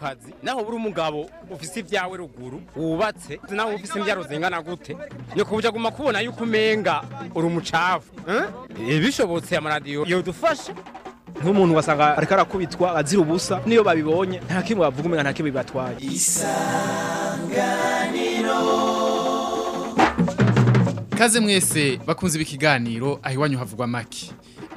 kazi. Naho buri umugabo ufise ibyawe ruguru wubatse. Naho ufise imbyaro zingana gute? Ni kubuja guma kubona yuko umenga uri umucafu eh? bishobotse amaradiyo yodufasha. Nk'umuntu wasanga ariko arakubitwa azira ubusa niyo babibonye. Nta kimwe bavuga umenga nta kimwe bibatwaye. Kaze mwese bakunze ibi kiganiro aho iwanyu havugwa maki.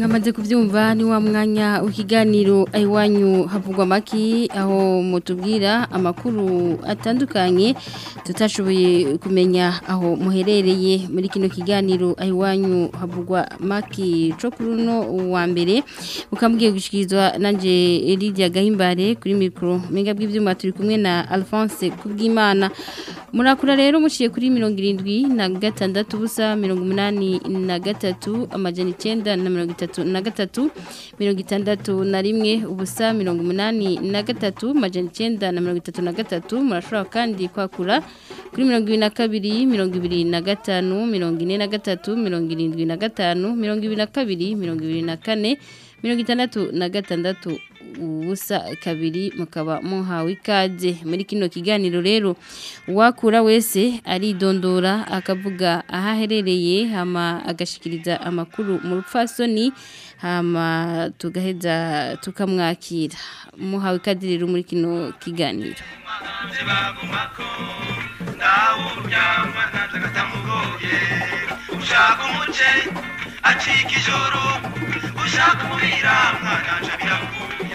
Mwamaze kubyumva ni wa mwanya w'ikiganiro iwanyu havugwa amaki aho mutubwira amakuru atandukanye tutashoboye kumenya aho muherereye. Muri kino kiganiro iwanyu havugwa maki cyo kuri uno wa mbere. Mukambwiye gushyikirizwa nanjye Lydia gahimbare kuri mikoro mega bw'ibyuma turi kumwe na alphonse kubwimana. Murakura rero muciye kuri mirongo irindwi na gatandatu ubusa mirongo umunani na gatatu amajana icyenda na mirongo itatu na gatatu mirongo itandatu na rimwe ubusa mirongo umunani na gatatu amajana icyenda na mirongo itatu na gatatu murashobora kandi kwakura kuri mirongo ibiri na kabiri mirongo ibiri na gatanu mirongo ine na gatatu mirongo irindwi na gatanu mirongo ibiri na kabiri mirongo ibiri na kane mirongo itandatu na gatandatu. Ubusa kabiri mukaba muhawe ikaze. Muri kino kiganiro rero uwakura wese aridondora akavuga aho aherereye hama agashikiriza amakuru mu rupfasoni hama tugaheza tukamwakira. Muhawe ikaze rero muri kino kiganiro. Ushaka umuce acika ijoro. Ushaka umurira mwana nje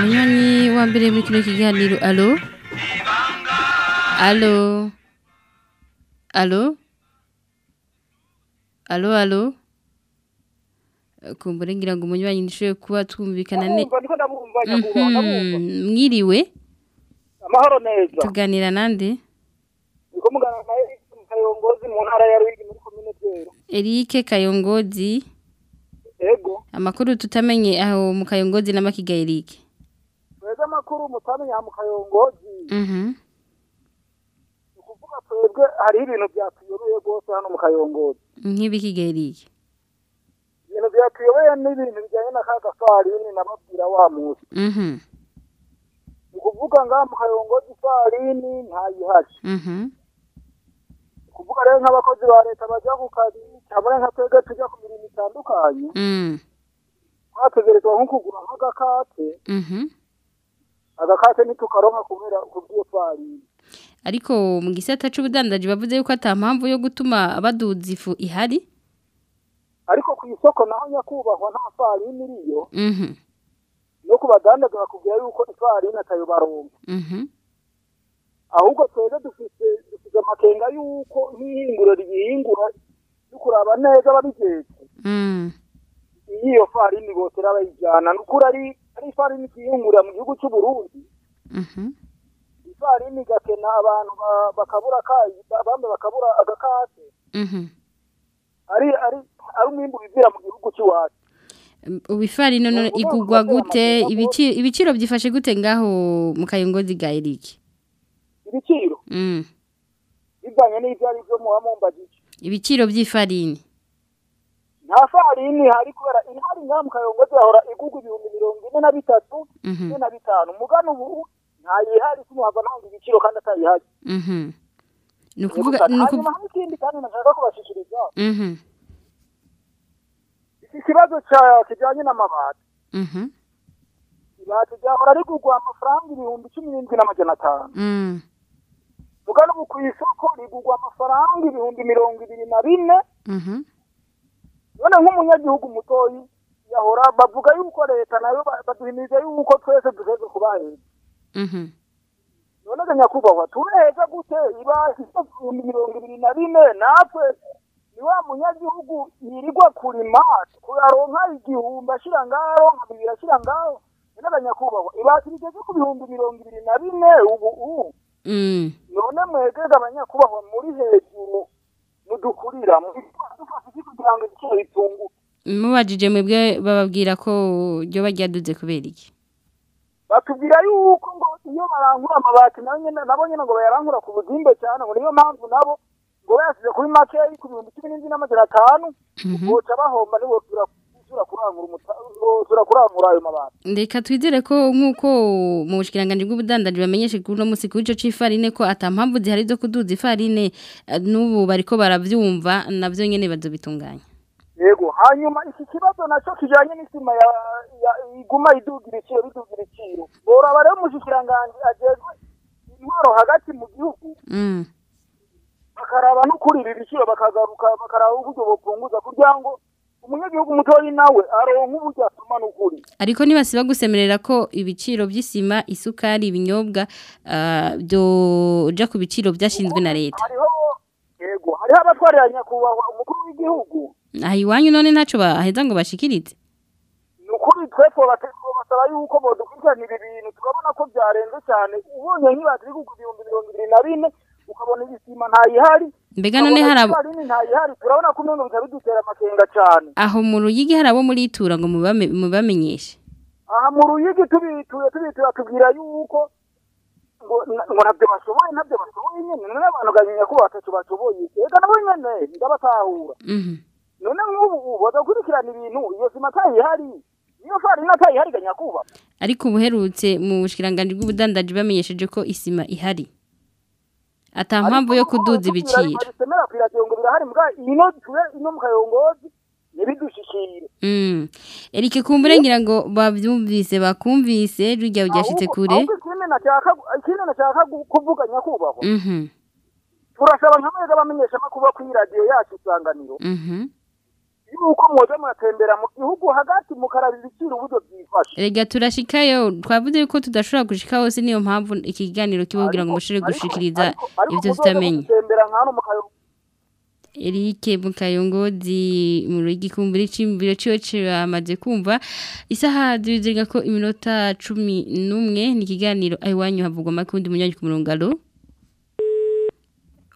munywanyi wa mbere muri kino kiganiro alo alo. Alo. Alo. Alo kumbure ngira ngo umunywanyi nyinshwe kuba twumvikana ne mwiriwe amahoro neza tuganira nande? Niko mugana Eric mu ntara ya Rwigi muri komine Bwero Eric Kayongozi. Ego. Amakuru tutamenye aho mu Kayongozi n'amakiga Eric twebwe amakuru mutamenya mu Kayongozi mhm ni ukuvuga twebwe hariho ibintu byatuyobeye rwose hano mu Kayongozi. Nk'ibikiga Eric ibintu byatuyobeye n'ibintu bijyanye na ka gafarini nababwira wa munsi. Mhm ni ukuvuga ngaha mu Kayongozi ifarini ntayihari. Mhm ni ukuvuga rero nk'abakozi ba leta bajya ku kazi cyangwa nka twebwe tujya ku mirimo itandukanye. Mm. Twategerezwa nko kugura nk'agakate. Agakate ntitukaronka kubera kubw'iyo farini ariko mu gisata c'ubudandaji bavuze yuko ata mpamvu yo gutuma baduza ifu ihari? Ariko ku isoko naho nyakubahwa nta farini iriyo mhm. no ku badandaza bakubwira yuko ifarini atayo baronka mhm. Ahubwo twebwe dufite dufite amakenga yuko nk'ihinguro ryihingura dukuraba neza babijejwe. Mm iyo farini bose bayijyana ni ukuri ari ari ifarini twihingurira mu gihugu cy'u Burundi mhm. Ifarini igakena abantu ba- bakabura bamwe bakabura agakate mhm. Ari ari ari umwimbu wivira mu gihugu cy'iwacu ubu ifarini igugwa gute? ibiciro byifashe gute ngaho mu kayongozi ga Eric? Ibiciro? Mm. bivanye n'ibyo ari byo muba mumbajije ibiciro by'ifarini nta farini hari kubera ihari ngaha mu kayongozi yahora igurwa ibihumbi mirongo ine na bitatu Mhm. ine na bitanu mugana ubu ntayihari simuhava nanga ibiciro kandi atayihari Mhm. ni ukuvuga ni ukuvuga hari ikindi kandi nashaka kubashikiriza Mhm. iki kibazo kijanye n'amabati ibati ryahora rigurwa amafaranga ibihumbi cumi n'indwi n'amajana atanu Mm. mugana ubu ku isoko rigurwa amafaranga ibihumbi mirongo ibiri na bine. None nk'umunyagihugu mutoyi yahora bavuga yuko leta nayo ba- baduhimiriza yuko twese duheze kubaheza Mhm. none nyakubahwa tureheza gute? Iba ibihumbi mirongo ibiri na bine natwe ni wa munyagihugu yirirwa kurima kuyaronka igihumbi ashira ngaho bibiri ashira ngaho. None nyakubahwa ibati rigeze ku bihumbi mirongo ibiri na bine ubu ubu. Mm. none mwegeze abanyakubahwa muri hejuru iki kugira ngo ibiciro bitunguke mubajije mwebwe bababwira ko ryo ryaduze kubera iki? Batubwira yuko ngo iyo barankura amabati nabo nyene ngo bayarankura ku buzimbe cyane ngo niyo mpamvu nabo ngo bayasize kuri makeyi ku bihumbi cumi n'indwi n'amajana atanu boca bahomba nibo turasubira kurangura umuta- turasubira kurangura ayo mabati. Reka twizere ko nk'uko mu bushikiranganje bw'ubudandaji bamenyeshe kuri uno munsi kuri ico c'ifarine ko ata mpamvu zihari zo kuduza ifarine n'ubu bariko baravyumva navyo nyene bazobitunganya. Yego hanyuma iki kibazo na cyo kijanye n'isima ya, iguma iduga ibiciro biduga ibiciro boraba rero umushikiranganji ajejwe intwaro hagati mu gihugu Mm. bakaraba n'ukuri ibi biciro bakagaruka bakaraba uburyo bopunguza kugira ngo umunyagihugu mutoyi nawe aronke uburyo asoma n'ukuri ariko ntibasiba gusemerera ko ibiciro by'isima isukari ibinyobwa ah, byoja ku biciro byashinzwe na leta. Hariho yego hariho abatwarira nyakubahwa umukuru w'igihugu. Aha iwanyu none ntaco baheza ngo bashikirize ni ukuri twepfo basaba yuko bodukurikiranira ibintu tukabona ko byarenze cyane. Ubonye nk'ibati iri kugura ibihumbi mirongo ibiri na bine ukabona ibisima ntayihari mbega none hari abo hari ntayihari turabona ko bitaba bidutera amakenga cyane. Aho mu ruyigi hari abo muri itura ngo mubame- mubamenyeshe. Aha mu ruyigi tubituye tubituye tubwira yuko ngo ntabyo bashoboye ntabyo bashoboye nyine none abantu ganya ko batatu bashoboye. Ega nabo nyene ndabatahura. Mhm. none nk'ubu badakurikirana ibintu iyo sima atayihari niyo farina atayihari ganya kuba ariko ubuherutse mu bushikiranganje bw'ubudandaji bamenyesheje ko isima ihari. Ata mpamvu yo kuduza ibiciro bisemera ku iradiyo ngo birahari mbwa ino tuye ino mu kayongozi ntibidushikire Mm. Erike kumbure ngira ngo bavyumvise bakumvise rujya Ahubwo- kure ikindi nashaka kuvuga nyakubahwa Mhm. turasaba nka mwebwe abamenyesha amakuru bo radiyo yacu isanganiro Mhm. Yuko mwoza muratembera mu gihugu hagati mukaraba ibiciro uburyo byifashe Erega turashikayo twavuze yuko tudashobora gushika hose niyo mpamvu ikiganiro kiba kugira ngo mushire gushikiriza muzoze tutamenye. Erike Mukayongozi mu rugikumbiri cimbiro ciwe ciramaze kumva. Isaha duziga ko iminota 11 ni kiganiro aiwanyu havugwa makundi munyanyi ku murongo.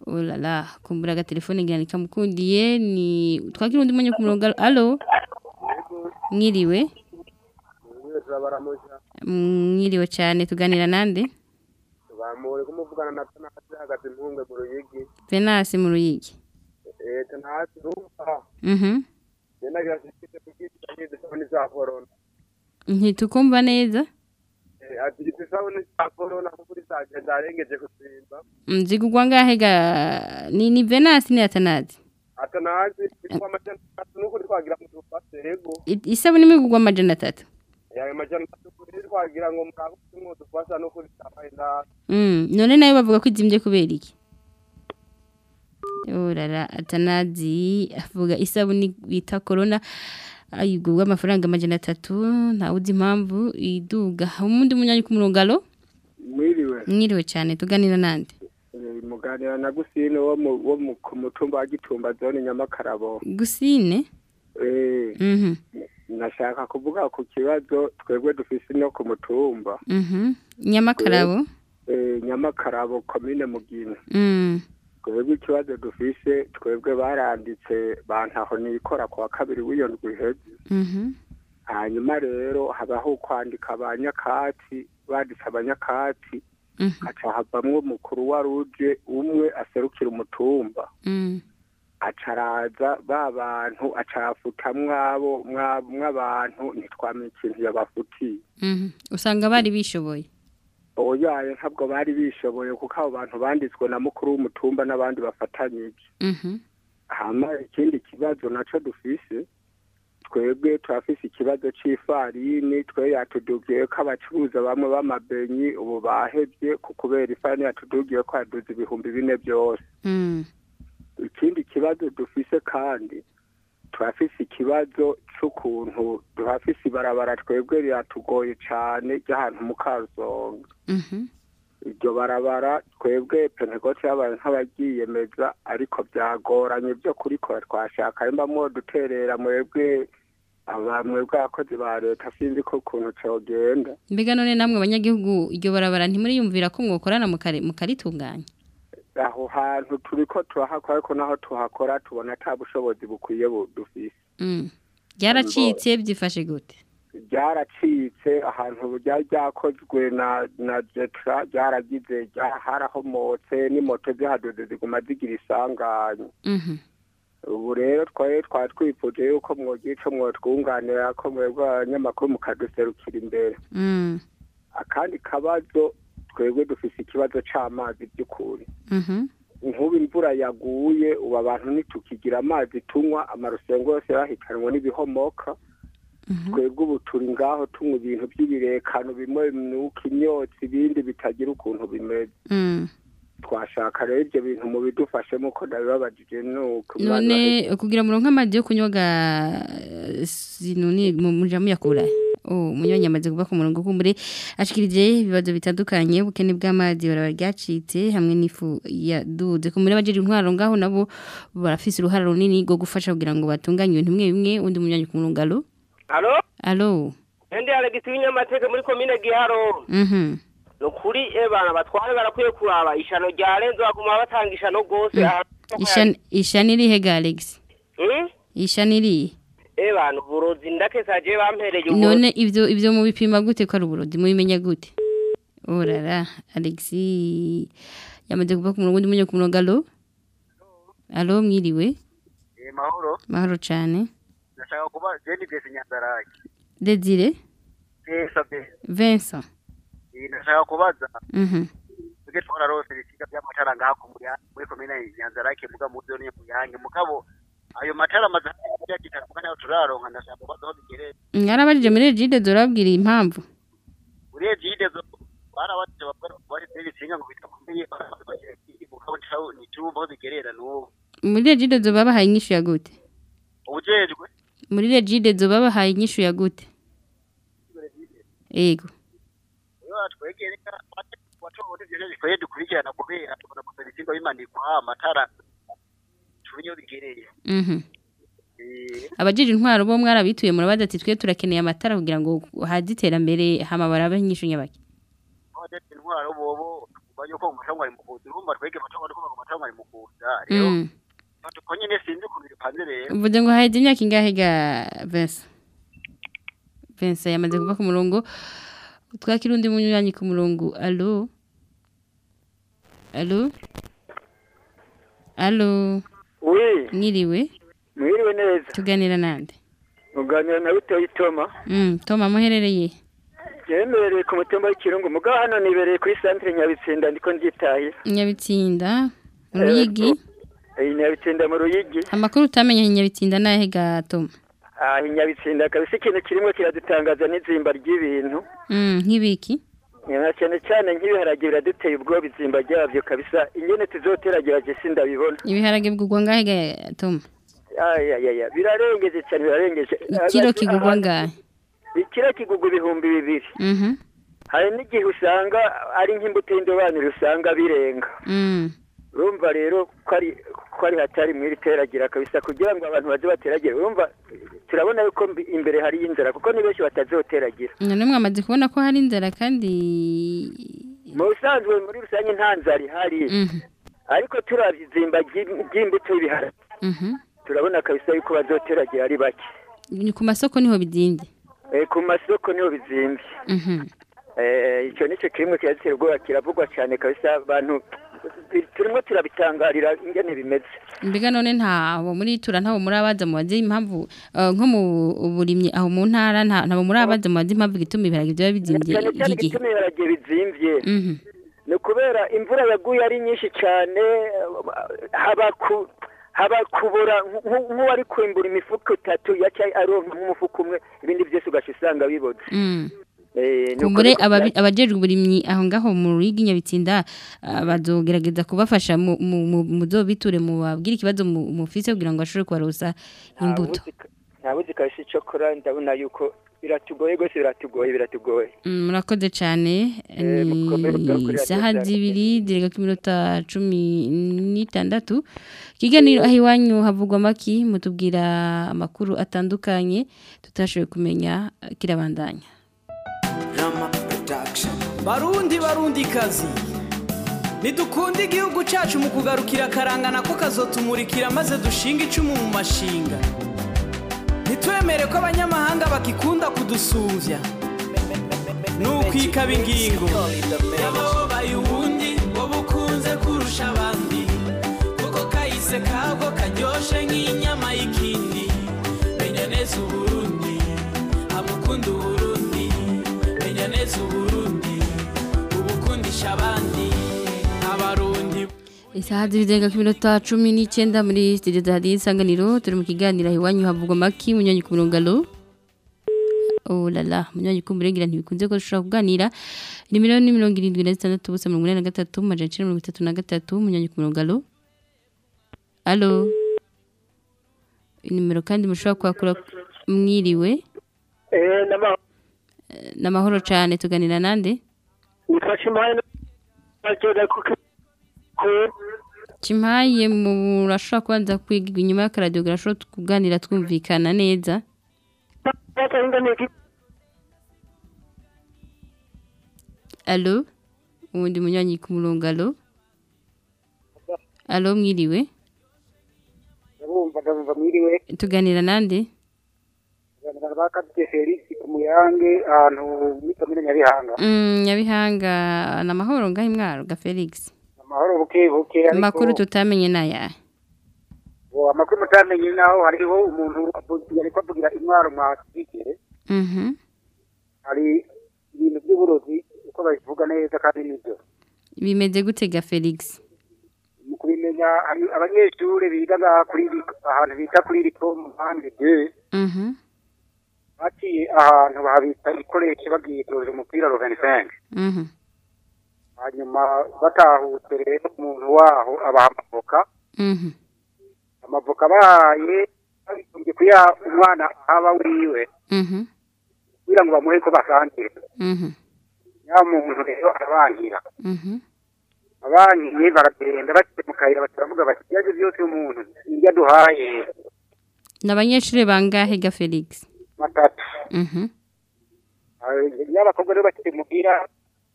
Alo Oh la la kumbura aga telefone ngira nikamukundiye ni twakira undi munyanyi ku murongo alo alo mwiriwe mwiriwe cyane tuganira nande bamure kumuvugana na tanasi hagati mpunge mu ruyigi Venasi mu ruyigi eh tanasi rumva mhm nenda gashikite kugita nyide sabuni za corona ntitukumva neza eh ati sabuni za corona kuri saje zarengeje kusimba mzigugwa ngahe ga ni ni Venasi ni atanazi atanasi kwa majana atatu nuko twagira mu tufase yego. I- isabuni imigugwa amajana atatu? Ya majana atatu kuri twagira ngo muraho mu tufasa no kuri na Mm, none na yo bavuga ko izimbye kubera iki? Urara atanazi avuga isabuni bita corona. Ayigurwa amafaranga amajana atatu ntawuzi impamvu iduga. Umundi munyanyi ku murongo alo mwiriwe. Mwiriwe cyane tuganira nande muganira na gusine wo ku mutumba wa gitumba zone nyamakarabo. Gusine? Eh. Mhm. Nashaka kuvuga ku kibazo twebwe dufise no ku mutumba. Mhm. Nyamakarabo? Eh komine mugina. Mm. Twebwe ikibazo dufise twebwe baranditse bantaho nikora ku wa kabiri w'iyo ndwi iheze mhm hanyuma rero habaho kwandika abanyakatsi banditse abanyakatsi Mhm. haca havamwo umukuru wa ruje umwe aserukira umutumba Mm. aca araza ba bantu aca arafutamwo abo mwa- mw'abantu ntitwamenya ikintu yabafutiye Mhm. usanga bari bishoboye oyaye ntabwo bari bishoboye kuko abo bantu banditswe na mukuru w'umutumba n'abandi bafatanyije Mhm. hama ikindi kibazo naco dufise twebwe turafise ikibazo c'ifarini twe yatudugiye ko abacuruza bamwe b'amabenyi ubu bahevye ku kubera ifarini yatudugiye ko yaduze ibihumbi bine byose Mm. ikindi kibazo dufise kandi turafise ikibazo c'ukuntu turafise ibarabara twebwe riratugoye cane ry'ahantu mu Karusonga Mhm. iryo barabara twebwe pentekote yabaye nk'abagiyemeza ariko byagoranye byo kurikora twashaka mbamwo duterera mwebwe abamwebwe abakozi ba leta sinzi ko ukuntu cogenda mbega none namwe abanyagihugu iryo barabara ntimuriyumvira ko mwokorana mukari- mukaritunganya aho hantu turiko turahakora ariko naho tuhakora tubona ata bushobozi bukwiye bu- dufise Mm. ryaracitse byifashe gute ryaracitse ahantu ryari ryakozwe na na jetra ryaragize rya- harahomotse n'imoto zihadoze ziguma zigira isanganya Mhm. ubu rero twari twari twifuje yuko mwogira ico mwotwunganira ko mwebwe abanyamakuru mukaduserukira imbere Mm. akandi kabazo twebwe dufise ikibazo c'amazi by'ukuri Mhm. nkuba imvura yaguye ubu abantu ntitukigira amazi tunywa amarusengo yose yahitanwe n'ibihomoka Mhm. twebwe ubu turi ngaho tunywa ibintu by'ibirekano bimwe binuka imyotsi ibindi bitagira ukuntu bimeze Mm. twashaka rero ibyo bintu mu bidufashemo ko ndabibabajije nuko none kugira muronke amazi yo mu muja muyakura oh munyanya amaze kuva ku murongo kumbure ashikirije ibibazo bitandukanye ubukene bw'amazi baraba ryacitse hamwe n'ifu yaduze ku muri abajeje intwaro ngaho nabo barafise uruhara runini rwo gufasha kugira ngo batunganye ibintu bimwe bimwe undi munyanya ku murongo alo Halo? alo Ndi Alex Winyamateke muri komine Giharo. mhm Nukuri ebana batware barakwiye kuraba ishano ryarenze baguma batanga ishano gose. ishani ishani rihe ga Alex Hmm? ishani rihe Ebana uburozi ndakesaje bampereye ubu. none ivyo ivyo mu bipima gute ko ari uburozi? Mubimenya gute? Orara alexi yamaze kuva ku murongo undi munye ku murongo. Alo alo mwiriwe? Eh, mahoro. Mahoro cane. Ndashaka kuba nyanzaraki desire? Eh sabe vincent. Eh, ndashaka kubaza. Mhm. Tuge twararose ibisiga by'amatara ngaha muri komine nyanzaraki muga mu zone mu yange mugabo ayo matara amaze yakita kuba na yo turaronka ndashaka kubaza aho bigereye mwarabajije muri regide dorabwira impamvu. Uriye jide zo barabatije bakora bari ibisinga ngo bitakomeye mugabo ntawo nitumva aho bigerera n'ubu. Muri regide zo babahaye inyishu ya gute? Ubujejwe? Muri regide zo babahaye inyishu ya gute? Ego iyo atwegereka watowe ivyo bikwiye dukurikirana kubera tubona gusa ibisinga bimanikwa amatara tumenye aho bigereye mhm. Eh, abajeje intwaro bo mwarabituye murabaza ati twe turakeneye amatara kugira ngo haze iterambere hama barabe inyishu nyabaki abajejwe intwaro bobo yuko mu matango ari mu kuza urumva twege amatango ariko mu matango ari mu kuza rero Mm. tuko nyene sinzi ukuntu bipanze rero. Uvuze ngo haheze imyaka ingahe ga Vincent? Vincent yamaze kuva ku murongo. Twakira undi munywanyi ku murongo. Alo alo alo wi mwiriwe mwiriwe neza. Tuganira nande? Muganira na bitoyi toma mm toma muherereye? Yemereye ku mutumba w'ikirungu mugabo hano nibereye kuri santire nyabitsinda ndiko ndyitahira nyabitsinda mu ruyigi? iyi nyabitsinda mu ruyigi. Amakuru utamenye nyabitsinda nahe ga toma? Ah inyabitsinda kabisa ikintu kirimo kiradutangaza n'izimba ry'ibintu. Mm nk'ibiki? Cyane cyane nk'ibiharage biraduteye ubwoba izimba ryabyo kabisa. Ingene tuzoteragira je sindabibona. Ibiharage bigurwa ngahe ga toma ayayaya birarengeje cyane birarengeje ikiro kigurwa ngahe? Ikiro kigurwa ibihumbi bibiri. Mhm. Hari n'igihe usanga ari nk'imbuto y'indobanure usanga birenga. Mm. Urumva rero ko ari hatari mu iri teragira kabisa kugira ngo abantu baze bateragira urumva turabona yuko imbere hari inzara kuko ni benshi batazoteragira none mwamaze kubona ko hari inzara kandi mu busanzwe muri rusange nta nzara ihari. Mhm. Ariko turavye izimba ry'im- ry'imbuto y'ibiharage mhm. Turabona kabisa yuko bazoteragira ari bake. Ni ku masoko ni ho bizinze Eh, ku masoko ni ho bizimvye. Mhm. Eh, ico nico kimwe kirazitera ubwoba kiravugwa cyane kabisa abantu turimo turabitangarira ingene bimeze mbega none ntabo muri tura ntabo murabaza mubaze impamvu eh, nko mu burimyi aho mu ntara nta- ntabo murabaza mubaze impamvu gituma ibiharage byaba bizimbye cyane cyane ibiharage bizimvye. Mhm. ni ukubera imvura yaguye ari nyinshi cyane haba ku haba kubura nk- nk'uwari kwimbura imifuka itatu yaca aronka nk'umufuka umwe ibindi byose ugaca usanga biboze Eh, kumbure abajejwe uburimyi aho ngaho mu rigi nyabitsinda ah, bazogerageza kubafasha mu mu- mu- babwira ikibazo mu- mufise kugira ngo ashobore kubarosa imbuto. ntabuzi kabisa icyo kora ndabona yuko biratugoye rwose biratugoye biratugoye. Mm, murakoze cyane mugakorera isaha zibiri zirega ku minota cumi n'itandatu. Ikiganiro aho iwanyu havugwa amaki mutubwira amakuru atandukanye tutashoboye kumenya eh, kirabandanya. Barundi barundi kazi. Ntidukunde igihugu cyacu mu kugarukira akarangana ko kazotumurikira maze dushinga icumu mu mashinga. Ntitwemere ko abanyamahanga bakikunda kudusumbya ni ukwikaba ingingo. Yababaye ubundi wowe ukunze kurusha abandi. Kuko kahise kabwo karyoshe nk'inyama y'ikindi. Menya neza uburundi isaha zibizenga ku minota cumi n'icyenda muri studio za radiyo isanganiro turi mu kiganiro iwanyu havugwa amaki munyanya ku murungano oh lala munyanya ku murengera ntibikunze ko dushobora kuganira. Ni mirongo irindwi na zitandatu ubusa mirongo inani na gatatu amajana icyenda mirongo itatu na gatatu munyanya ku murungano alo. Nimero kandi mushobora kwakura mwiriwe. Eh, nama n'amahoro cyane tuganira nande? Nifashe impande n'agera Chimpaye murashobora kubanza kwiga inyuma y'akaradiyo gashobora kuganira twumvikana neza. Alo ubundi munywanyi ku murongo alo alo mwiriwe? Tuganira nande? Nyabihanga. Mm, nyabihanga ni amahoro ngaho imwaro ga felix amahoro buke buke ariko amakuru tutamenye uwo amakuru mutamenye naho hariho umuntu yariko avugira intwaro mwakigere Mhm. hari ibintu by'uburozi uko babivuga neza kandi ni byo bimeze gute ga felix mu kubimenya hari abanyeshuri biga kuri ahantu bita kuri riko mu mpande de Mhm. baciye ahantu bahabita ikoresho bagiye kuroza umupira rovenifenge Mhm. Hanyuma batahutse rero umuntu waho abaha amavoka Mhm. amavoka bahaye babikunze kuya umwana aba wiwe Mhm. kugira ngo bamuhe ko basangire Mhm. ya muntu rero arabangira abankiye baragenda bashyize mu kayira baravuga bati ibyo byose umuntu iryo aduhaye ni abanyeshuri bangahe ga felix matatu Mhm. y'abakobwa rero bakiri muhira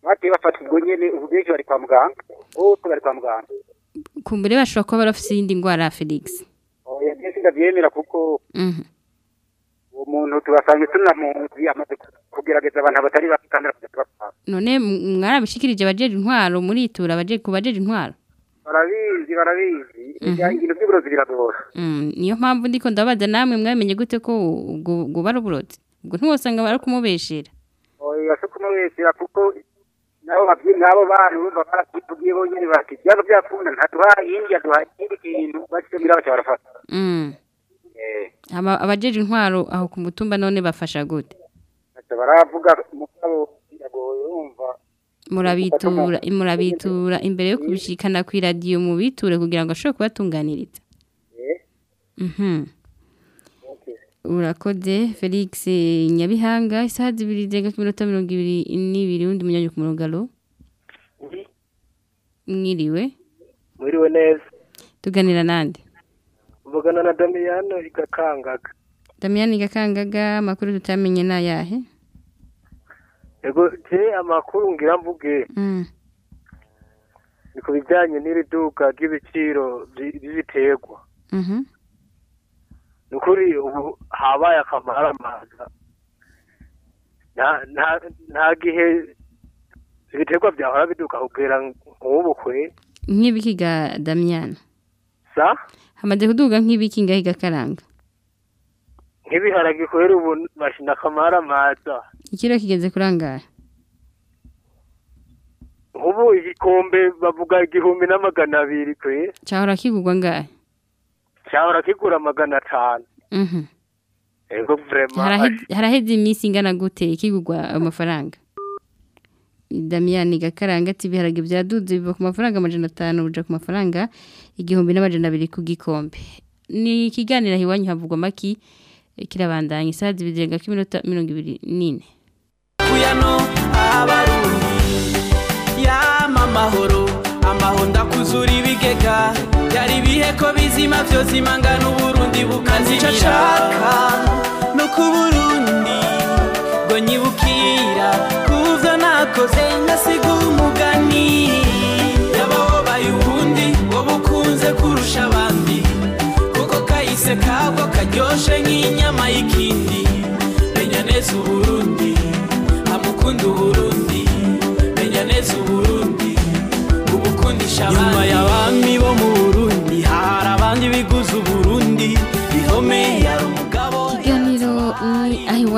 bagiye bafata ubwo nyene ubu benshi bari kwa muganga. Bose bari kwa muganga. Kumbure bashobora kuba barafite iyindi ndwara felix. Oya byose ndabyemera kuko Mhm. uwo muntu tubasanga tunamuzi amaze kugerageza abantu batari bake kandi aragenda bapfa none mwarabishikirije abajeje intwaro muritura abajeje ku bajeje intwaro? Barabizi barabizi. Ega ibintu by'uburozi biragora. Mm, niyo mpamvu ndiko ndabaza namwe mwamenye gute ko ubwo bari uburozi ubwo ntiwosanga bari kumubeshera. Oya so kumubesera kuko nabo nabo bantu urumva barakitugiye bonyene bati byaba byakunda ntaduhaye iyindi yaduhaye ikindi kintu bakisubira baca barafata Mm. eh. Aba- abajeje intwaro aho ku mutumba none bafasha gute baravuga mugabo biragoye urumva murabitura murabitura imbere yo kubishikana ku iradiyo mubiture kugira ngo ashobore kubatunganiriza eh. Mhm. Urakoze felix nyabihanga isaha zibiri zirenga ku minota mirongo ibiri n'ibiri undi munyanya ku murongo alo mwiriwe. Mwiriwe neza. Tuganira nande? Uvugana na damiyano igakangaga. Damiyani gakangaga amakuru tutamenye ni ayahe? Ego je amakuru ngira mvuge. Mm. ni ku bijyanye n'iri duka ry'ibiciro by- by'ibiterwa Mhm. Ni ukuri ubu habaye akamaramaza. Nta gihe ibiterwa byahora biduka kubwira nk'ubu kwe nk'ibiki ga Damian. Sa? Hamaze kuduga nk'ibiki ngahe gakaranga nk'ibiharage kubera ubu mashina kamara maza ikiro kigeze kurangara? Nk'ubu igikombe bavuga igihumbi n'amagana abiri kwe. Cyahora kigurwa ngahe? Cyahora kigura magana atanu. Mhm. Haraheze iminsi ingana gute kigurwa amafaranga? Damian gakaranga ati ibiharage byaduze biva ku mafaranga amajana atanu buja ku mafaranga igihumbi n'amajana abiri ku gikombe. Ni ikiganiro aho iwanyu havugwa maki eh, kirabandanya. Isaha zibirenga k'iminota mirongo ibiri n'ine. Kuyano abarundi yama amahoro amaho ndakuzura ibigega. Byari ibihe ko bizima byose imangana uburundi bukazimira nshaka no ku burundi ngo nyibukira kuvyo nakoze ngasiga umugani. Yababaye ubundi ngo bukunze kurusha abandi. Kuko kahise kabwo karyoshe nk'inyama y'ikindi. Menya neza uburundi amukunda uburundi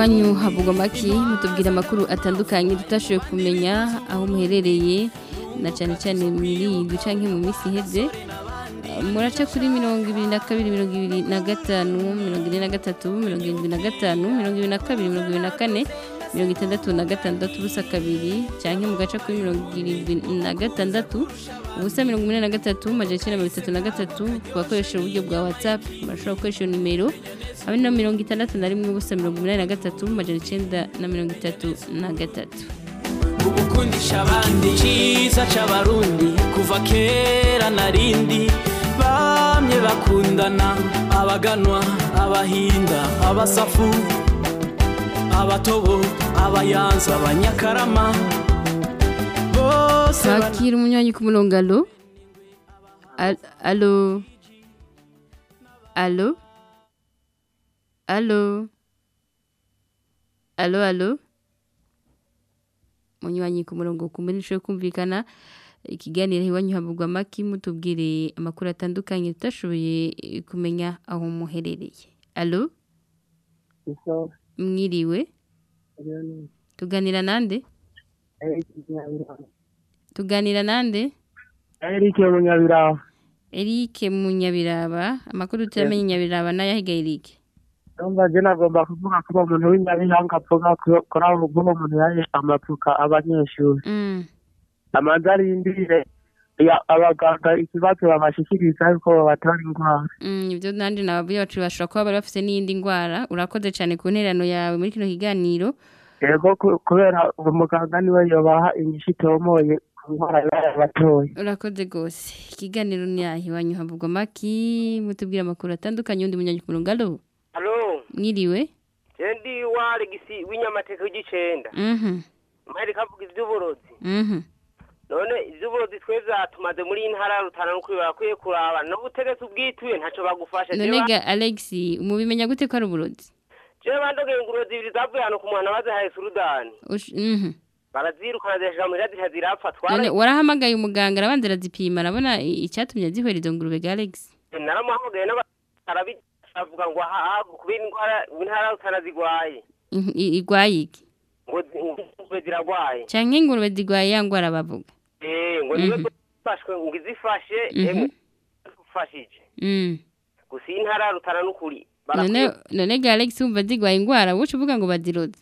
iwanyu havugwa maki mutubwira amakuru atandukanye tutashoboye kumenya aho muherereye na cyane cyane muri iyi duca mu minsi iheze. Muraca kuri mirongo ibiri na kabiri mirongo ibiri na gatanu mirongo ine na gatatu mirongo irindwi na gatanu mirongo ibiri na kabiri mirongo ibiri na kane. Mirongo itandatu na gatandatu ubusa kabiri cyangwa mugaca kuri mirongo irindwi na gatandatu ubusa mirongo ine na gatatu majana icyenda mirongo itatu na gatatu ku bakoresha uburyo bwa watsapu bashobora gukoresha iyo nimero hamwe na mirongo itandatu na rimwe ubusa mirongo inani na gatatu majana icyenda na mirongo itatu na gatatu. Ubukundisha abandi cyiza c'abarundi kuva kera narindi bamye bakundana abaganwa abahinda abasafu. Abatobo abayanza abanyakarama. Bose twakira umunywanyi ku murongo alo Al- alo alo alo alo alo munywanyi ku murongo kumbe nishoboye kumvikana ikiganiro iwanyu havugwa amaki mutubwire amakuru atandukanye tutashoboye kumenya aho muherereye. Alo mwiriwe? Tuganira nande? Tuganira nande? Eric Munyabiraho Eric Munyabiraba. Amakuru turamenya Nyabiraba nayahiga Eric Numva je nagomba kuvuga ko umuntu w'inyabihanga avuga ko kuri abo ubwo umuntu yaje amapfuka abanyeshuri. Mm. Amanza arindire ya abaganga ikibazo bamashikiriza ariko batari indwara mm ibyo nandi nababwiye bacu bashobora kuba bari bafite n'iyindi ndwara urakoze cyane ku nterano yawe muri kino kiganiro. Yego kubera umuganga muganga niwe yabaha inyishu itomoye ku ndwara y'abatoye urakoze rwose. Ikiganiro ni aho iwanyu havugwa maki mutubwira amakuru atandukanye undi munyanya ku murongo halo? Mwiriwe? Ndi wa regisi w'inyamateka w'igicenda mhm. Mpari kavuga ivy'uburozi mhm none ivy'uburozi tweza tumaze muri iyi ntara rutana n'ukuri barakwiye kuraba. N'ubutegetsi ubwituye ntaco bagufasha none ga Alex mubimenya gute ko ari uburozi jewe bandogeye ingururo zibiri zavuye hano ku muhana bazihaye surudani mhm. Barazirukana zishira muhira zica zirapfa none twara warahamagaye umuganga arabanza arazipima arabona icyatumye zihwera izo ngurube ga Alex. Naramuhamagaye n'abarabivuga ngo aha kubera indwara intara rutana zigwaye. Mhm, igwaye iki? Ngo ingurube ziragwaye. Canke ingurube zigwaye ya ngwara bavuga? Ngo ni we zifashwe ngo izifashe emwe zifashije mm gusa iyi ntara rutana n'ukuri none ga Alex umva zigwaye ingwara wuce uvuga ngo baziroze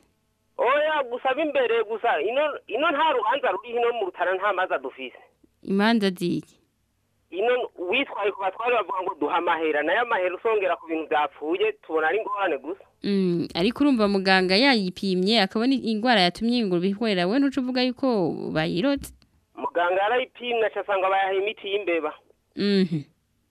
oya gusa b'imbere gusa ino nta rubanza ruri hino mu rutana nta mazi adufise imanza ziki ino witwaye ku batwari bavuga ngo duha amahera na yo amahera usongera ku bintu byapfuye tubona ari ingorane gusa. Mm, ariko urumva muganga yayipimye akabona ingwara yatumye ingurube ihwera we ntuce uvuga yuko bayiroze muganga yarayipimye asanga bayaha imiti y'imbeba. Mhm.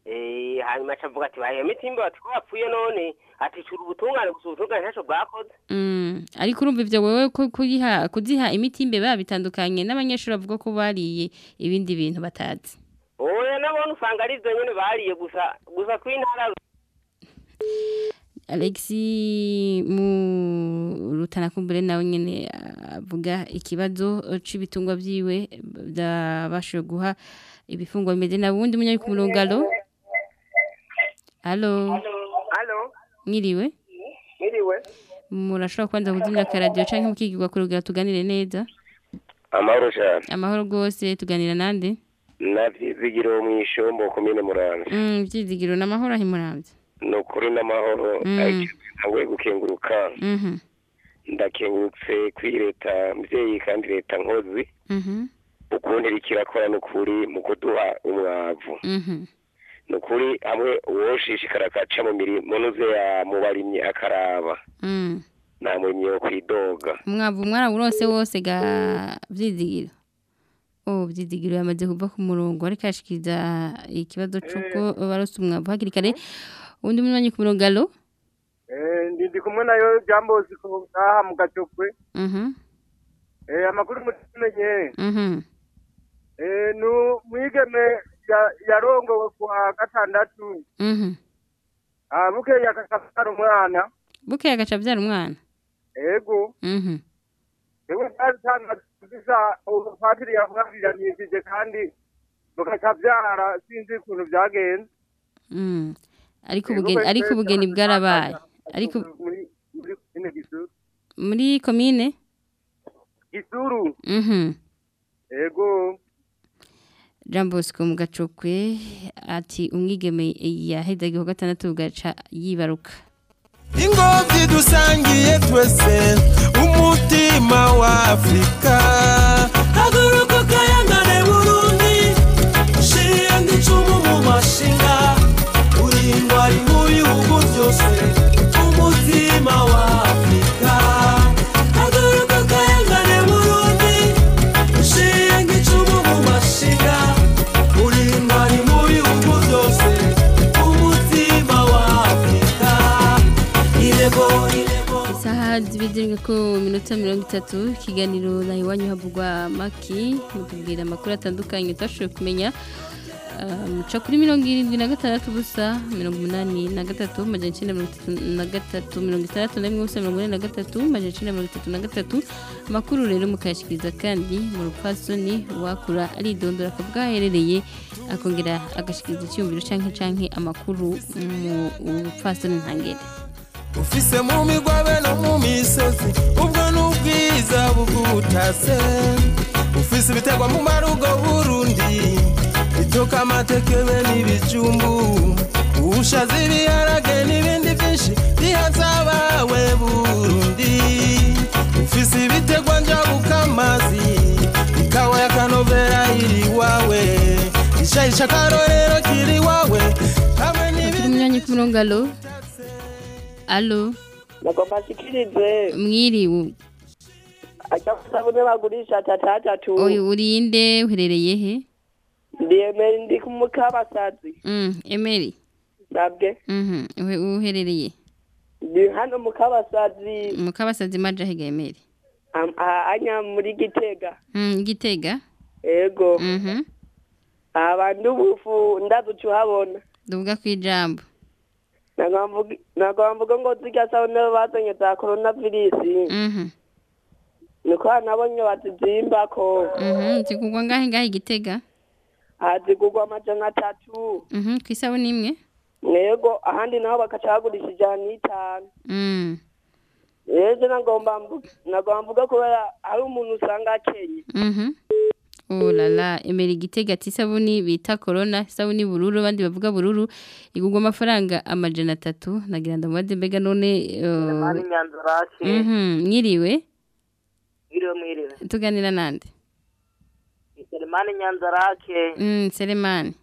Eh, hanyuma aca avuga ati bayaha imiti y'imbeba ati ko yapfuye none. Ati cura ubutungane gusa ubutungane ntacyo bwakoze Mm, ariko urumva ko kuyiha kuziha imiti imbeba bitandukanye n'abanyeshuri bavuga ko bariye ibindi bintu batazi. Oya nabone usanga ari ibyo nyine bariye gusa gusa ku intara Alexi mu rutana kumbure nawe nyene avuga ikibazo c'ibitungwa vyiwe byabashije guha ibifungwa bimeze na bundi munyari ku murongo alo alo Halo, mwiriwe? Mwiriwe. murashobora kwanza kuzimya akaradiyo canke mukigirwa kurugira tuganire neza? Amahoro cyane amahoro rwose tuganira nande? Navyizigiro mw'ishombo komine muramvya. Mm vyizigiro n'amahoro ahi muramvya? Ni ukuri n'amahoro Mm. ariko ntanguye gukenguruka. Mhm ndakengurutse kuri leta mvyeyi kandi leta nkozi mhm ukuntu iriko irakora n'ukuri mu kuduha umwavu. Mhm ni ukuri hamwe uwoshishikara akaca mu mirimo nuze ya mu barimyi akaraba. Mm. Nta murimyi wo kwidoga. Umwavu mwarawurose wose ga vyizigiro oh vyizigiro yamaze kuva ku murongo ariko yashikiriza ikibazo c'uko barose umwavu hakiri kare. Undi munywanyi ku murongo alo Eh, ndi kumwe na yo jambozi ko ngaha mu gacokwe eh amakuru mutumenye. Eh nu mwigeme ya- yarongowe kwa gatandatu. Ah buke yakakafara umwana bukeye agaca avyara umwana ego ewe cyatanga bisa ubupadiri yavugiranyishije kandi bukacavyara sinzi ukuntu byagenze. Mm. Ariko ubugeni kwese ariko ubugeni bwarabaye. ariko muri komine gisuru. mhm. Ego Jean Bosco mu gacokwe ati umwigeme yahezagiho gatandatu gaca yibaruka. Ingobyi dusangiye twese umutima wa afurika haguruka kayangane burundi urindwa ari mu bihugu byose umutima wa afurika haguruka kayangane burundi shinga icumu mu mashinga urindwa ari mu bihugu byose umutima wa afurika irebo isaha zibizirwe ko minota mirongo itatu ikiganiro na iwanyu havugwa maki mutubwira amakuru atandukanye utashoboye kumenya. Muca kuri mirongo irindwi na gatandatu ubusa mirongo umunani na gatatu majana icenda mirongo itatu na gatatu mirongo itandatu na rimwe ubusa mirongo ine na gatatu majana icenda mirongo itatu na gatatu. Amakuru rero mukayashikiriza kandi mu rupfasoni wakura aridondora akavuga aherereye akongera agashikiriza icyumviro canke canke amakuru mu rupfasoni ntangere. Ufise mu migwabe no mu misozi ubwo n'ubwiza bugutase. Ufise ibitegwa mu marugo itoka amateke be n'ibijumbu ubushaza ibiharage n'ibindi byinshi bihaza abawe burundi. Ufise ibitegwa njabuka amazi ikawa ya kanovera iri iwawe ishayi c'akarorero kiri iwawe hamwe turi munyanya ku murongo alo alo nagomba nshikirize mwiriwe acyasabune bagurisha atatu atatu oyu urinde uherereye he? Ndiyemera ndi ku mukabasazi Mm, Emery. sabwe Mhm. Uhe uherereye. ndi hano mu kabasazi Mukabasazi maja hega Emery. am- a- anya muri gitega Mm, Gitega. ego Mhm. abantu ubufu ndazuca uhabona Duvuga kwijambo. nagomba mvuga ngo zirya sabune bazanye za coronavirus Mhm. niko nabonye bazizimbako Mhm. Zikugwa ngahe ngahe Gitega? Hazigurwa amajana atatu Mhm. Kwisabune imwe. mwego ahandi naho bakaca bagurisha ijana n'itanu Mm. rero nagomba mvu- nagomba mvuga kubera hari umuntu usanga akenye Mhm. Oh la la, Emery Gitega ati sabuni bita corona, sabuni bururu bandi bavuga bururu, igugwa amafaranga amajana atatu, nagira ndamubaze mbega none nyanzarake Mhm. Mwiriwe. mwiriwe mwiriwe Tuganira nande? Selemani nyanzarake. Mm, Selemani.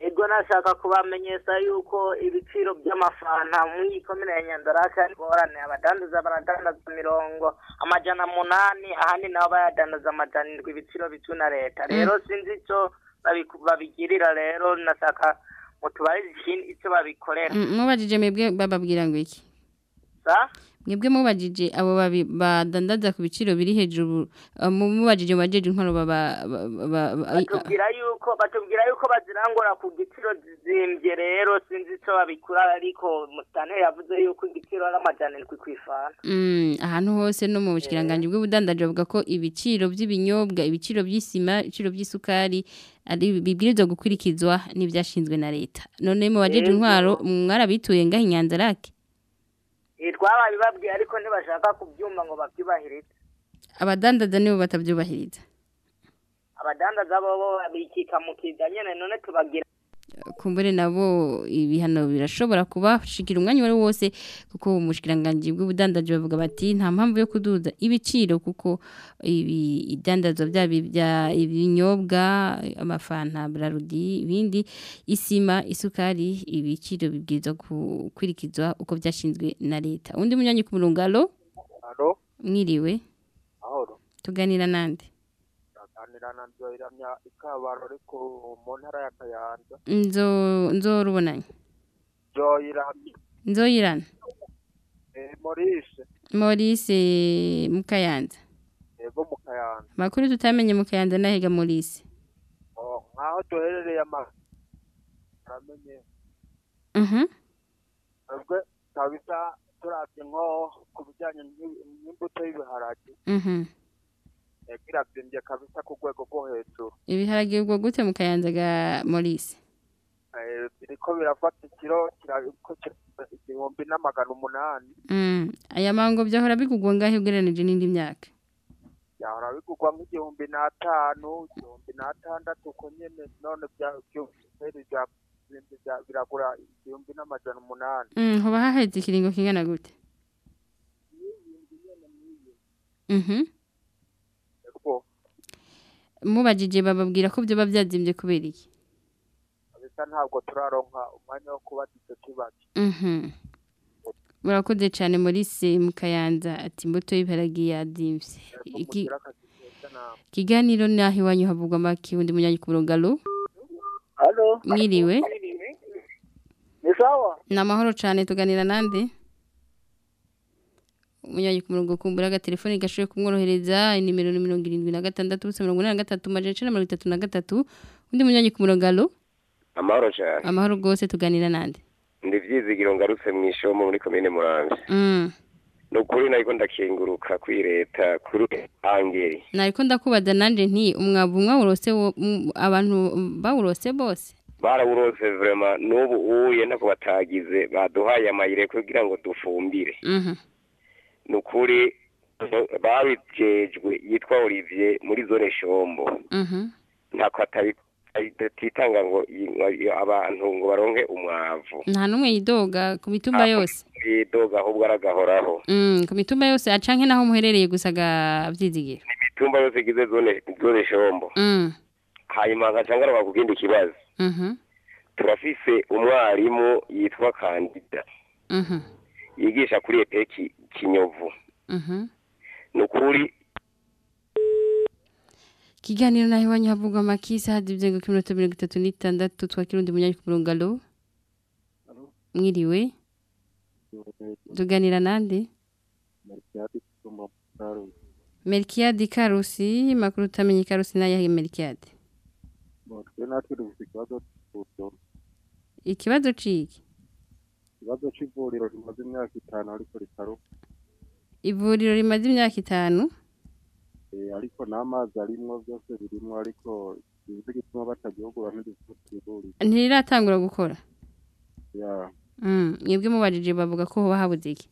ego nashaka kubamenyesha yuko ibiciro by'amafanta muri komine ya nyanzarake ari ngorane abadandaza baradandaza mirongo amajana munani ahandi nabo bayadandaza amajana indwi ibiciro bicu na leta. Rero sinzi icyo babigirira rero nashaka mutubarize ikindi icyo babikorera. Mm, Mubajije mwebwe bababwira ngo iki? Mwebwe mubajije abo badandaza ku biciro biri hejuru mu- mubajije mu bajeje intwaro baba ba- ba- ba- batubwira yuko batubwira yuko bazirangura ku giciro zizimbye rero sinzi icyo babikura ariko musitanteri yavuze yuko igiciro ari amajana ku ifana Mm, ahantu hose no mu bushikiranganje bw'ubudandaje bavuga ko ibiciro by'ibinyobwa ibiciro by'isima ibiciro by'isukari ari bibwirizwa gukurikizwa n'ibyashinzwe na leta. None mu bajeje intwaro mwarabituye ngaho inyanza rake Eh, twababibabwiye ariko ntibashaka kubyumva ngo babyubahirize abadandaza nibo batabyubahiriza abadandaza bo bo babikika mu kiza nyene none tubagira kumbure nabo ibihano birashobora kubashikira umwanya wari wose kuko umushikiranganje bw'ubudandaje bavuga bati nta mpamvu yo kuduza ibiciro kuko ibi idandazwa byabi bya ibinyobwa amafanta brarudi ibindi isima isukari ibiciro bibwirizwa gukurikizwa uko byashinzwe na leta. Undi munyanyi ku murongo alo mwiriwe. Tuganira nande? Aganira na Nzoyiramya ikabaro ariko mu ntara ya Kayanza. nzo nzorubonanye Nzoyiramya nzoyirana eh, Maurice Maurice Mukayanza yego mu Kayanza. makuru tutamenye Mukayanza nahiga Maurice Oh, nkaho duherereye ama aramenye. mhm Ubwo kabisa turavye nko ku bijyanye n'i- n'imbuto y'ibiharage. mhm Eh, kiravyimbye kabisa ku rwego rwo hejuru. ibiharage ubwo gute Mukayanza ga Maurice? Eh, biriko birafata ikiro igihumbi n'amagana umunani. mm. Aya mango byahora bigugwa ngahe ugereranije n'indi myaka? Yahora bigurwa nk'igihumbi n'atanu igihumbi n'atandatu uko nyene. None biragura igihumbi n'amajana umunani. Mm hoba haheze ikiringo kingana gute? Ego, mubajije bababwira ko byo babyazimbye kubera iki? Bisa ntabwo turaronka umwanya wo kubaza ico kibazo mhm. Murakoze cyane Maurice Mukayanza ati imbuto y'ibiharage yadimvye. Iki mugira akazi keza namwe kiganiro naho iwanyu havugwa make undi munyanyi ku murongo alo mwiriwe. Ni sawa? ni amahoro cyane tuganira nande? Umunyanyi ku murongo kumbura agatelefoni gashoboye kumworohereza inimero ni mirongo irindwi na gatandatu ubusa mirongo inani na gatatu amajana icenda mirongo itatu na gatatu. Undi munyanyi ku murongo alo amahoro cyane. Amahoro rwose tuganira nande? Ndi byizigiro ngarutse mu ishomo muri komine murambi mm. ni ukuri nariko ndakenguruka kuri leta kuri angeri nariko ndakubaza nanje nti umwavu mwawurose abantu bawurose bose? Barawurose vrema n'ubu uye ntako batagize baduhaye amayire kugira ngo dufumbire. Mhm. Ni ukuri babijejwe yitwa olivier muri zone shombo. Mhm ntako atitanga ngo abantu ngo baronke umwavu. Nta numwe yidoga ku mitumba yose. yidoga ahubwo aragahoraho. Mm, ku mitumba yose acanke naho muherereye gusa ga vyizigira imitumba yose igize zone shombo. Mm. hanyuma nkaca ngaruka ku kindi kibazo. Mhm turafise umwarimu yitwa kandida. Mhm yigisha kuri epeki kinyovu. Mhm. Ni ukuri Kiganiro naho iwanyu havugwa makisa hadi ibyengo k'iminota mirongo itatu n'itandatu twakira undi munyanyi ku murongo alo. Mwiriwe. Tuganira nande? Melkiade Karusi. Makuru utamenye Karusi nayahe natwe dufite ikibazo ikibazo ciki ikibazo c'ivuriro rimaze imyaka itanu ariko ritaruka ivuriro rimaze imyaka itanu? Eh, ariko n'amazi arimwo byose birimwo ariko sinzi igituma batagihugura ntidufite ivuriro ntiriratangura gukora? Ya. Mm. mwebwe mubajije bavuga ko hoba habuze iki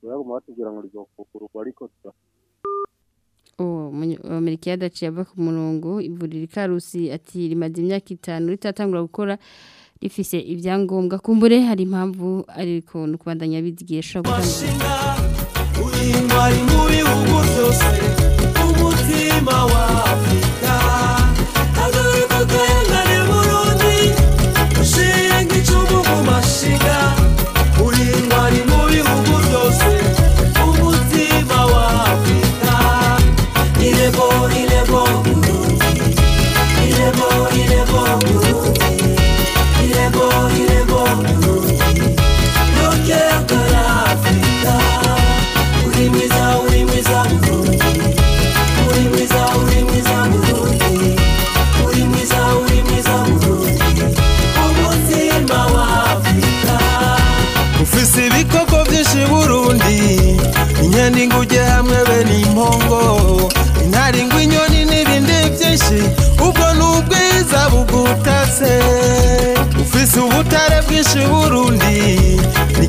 turaguma batubwira ngo rizofungurwa ariko tura uwo Melkiade aciye ava ku murongo ivuriro Karusi ati rimaze imyaka itanu ritatangura gukora. Rifise ibyangombwa kumbure hari impamvu ariko no kubandanya bizigiye ashobora gutanga Intwari mu bihugu byose umutima wa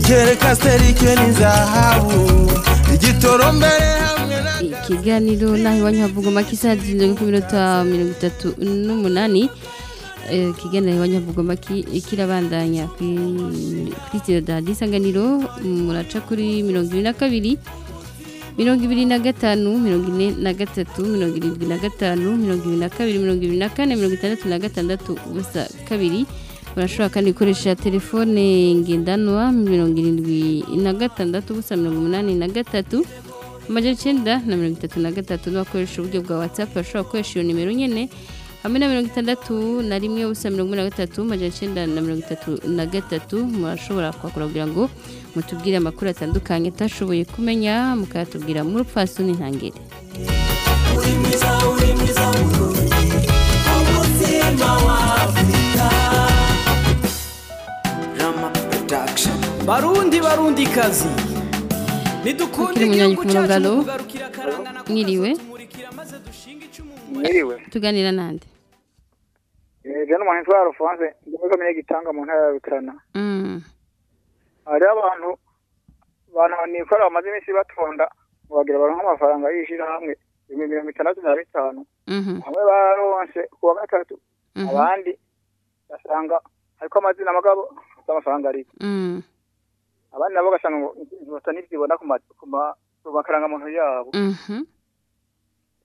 nikereka sterike n'izahabu igitoro mbere hamwe na ikiganiro naho iwanyu havuga make isaha zirindwi ku minota mirongo itatu n'umunani. Eh, ikiganiro iwanyu havuga make kirabandanya kuri sitiyo da isanganiro muraca kuri mirongo ibiri na kabiri mirongo ibiri na gatanu mirongo ine na gatatu mirongo irindwi na gatanu mirongo ibiri na kabiri mirongo ibiri na kane mirongo itandatu na gatandatu ubusa kabiri. Urashobora kandi gukoresha telefone ngendanwa mirongo irindwi na gatandatu ubusa mirongo umunani na gatatu amajana icyenda na mirongo itatu na gatatu n'abakoresha uburyo bwa watsapu bashobora gukoresha iyo nimero nyine hamwe na mirongo itandatu na rimwe ubusa mirongo ine na gatatu amajana icyenda na mirongo itatu na gatatu murashobora kwakura kugira ngo mutubwire amakuru atandukanye atashoboye kumenya mukayatubwira muri pfasoni ntangere uri mwiza uri mwiza barundi barundi kazi. Ukiri munyanyi ku murongalo mwiriwe. mwiriwe. Tuganira nande? Je n'umuntu witwa Alphonse ndi muri komine Gitanga mu ntara ya Rutana Mm, hariho abantu abantu nikora bamaze iminsi batonda ngo bagira baronke amafaranga y'ishirahamwe ibihumbi mirongo itandatu na bitanu. Mhm, bamwe baronse ku wa gatatu Mhm. abandi basanga hariko amazina amagabo z'amafaranga ariko. Mm, abandi nabo ugasanga basa n'ivyibona ku ma- ku ma- ku makarangamuntu yabo. Mhm.